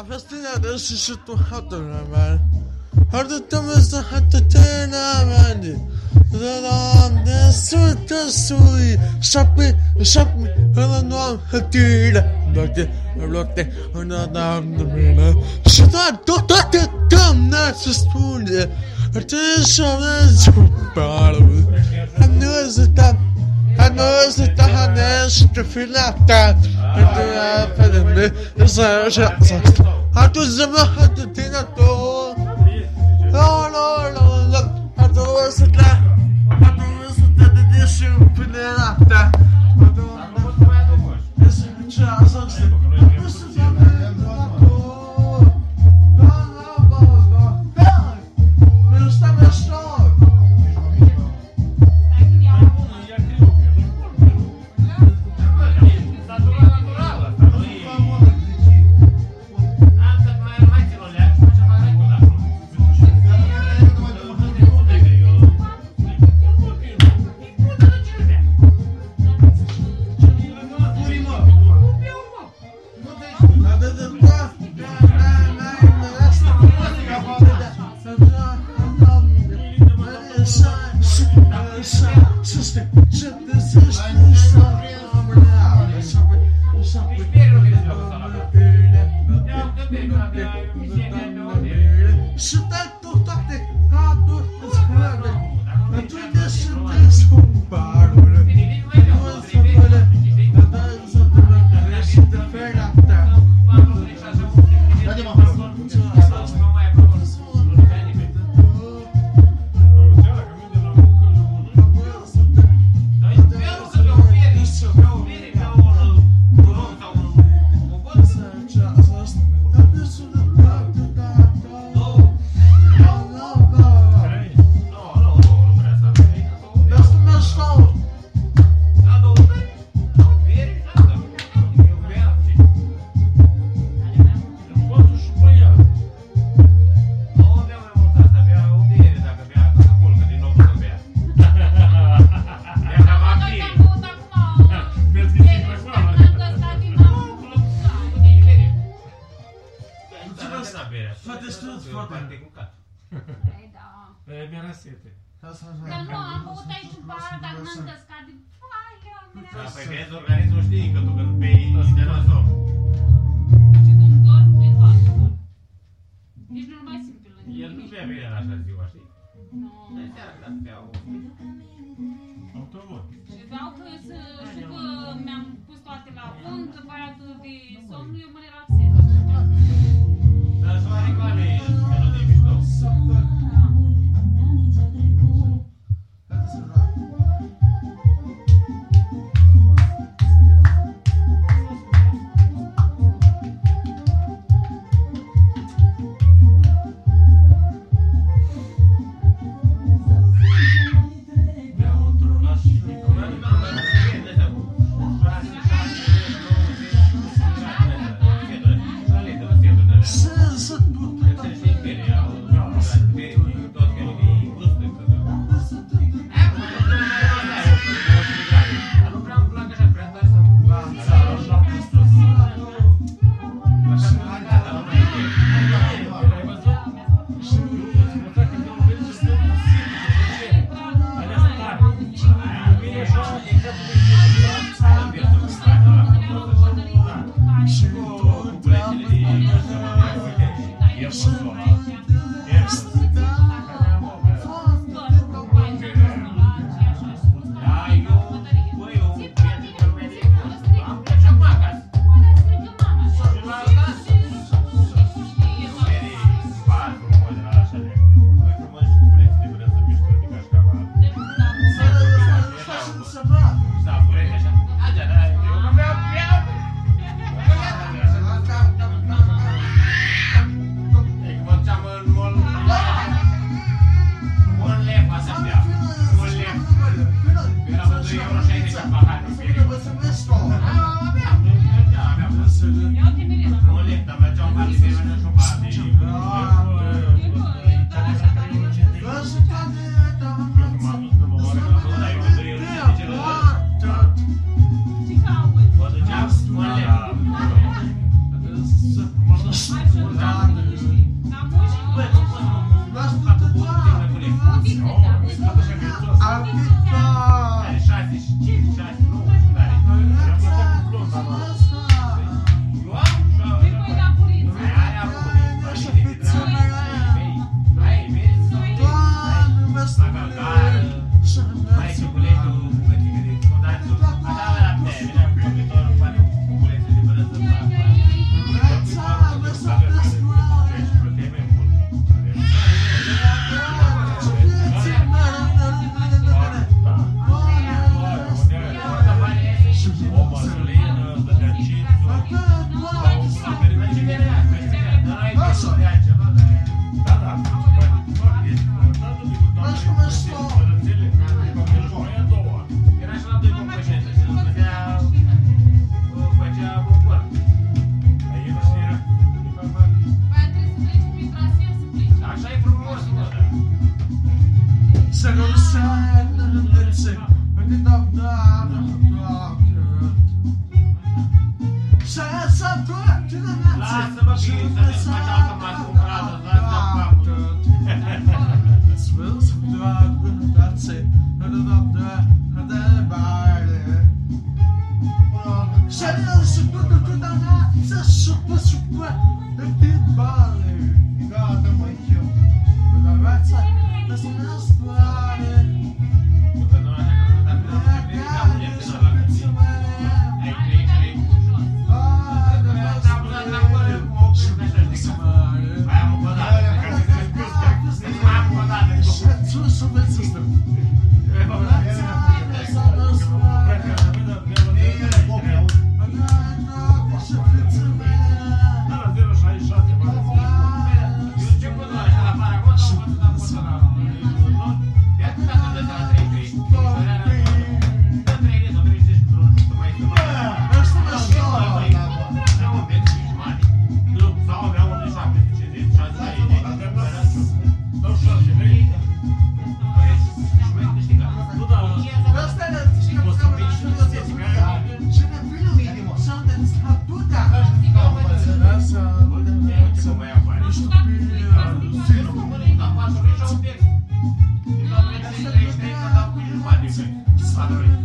Afastinada și și tu hatuna man. Hadi tamasa hatta tena man. Zaram de suta sui. Shapi shapi hala no am hatira. Blote blote ona dam de mina. Shita to to te tam Hanøsita haneske filata Hanøsita haneske filata Hanøsita haneske filata Hanøsita haneske filata Nossa, sister, this Mi-era sete. Dar nu, am băut aici un pahar, dar n-am căscat de foaia, Da, mireasă. păi vezi, organismul știi că tu când bei, de la somn. Și când dorm, mi-e foarte bun. Nici nu mai simt pe lângă El nu mine. bea bine la așa ziua, știi? Nu. De seara când bea o... Autobuz. Și vreau că să știu că mi-am pus toate la punct, aparatul de somn, eu mă relaxez. surprised. Stop, what is it? I just, I just, Lasă-mă și That's it. crazy. It's not great.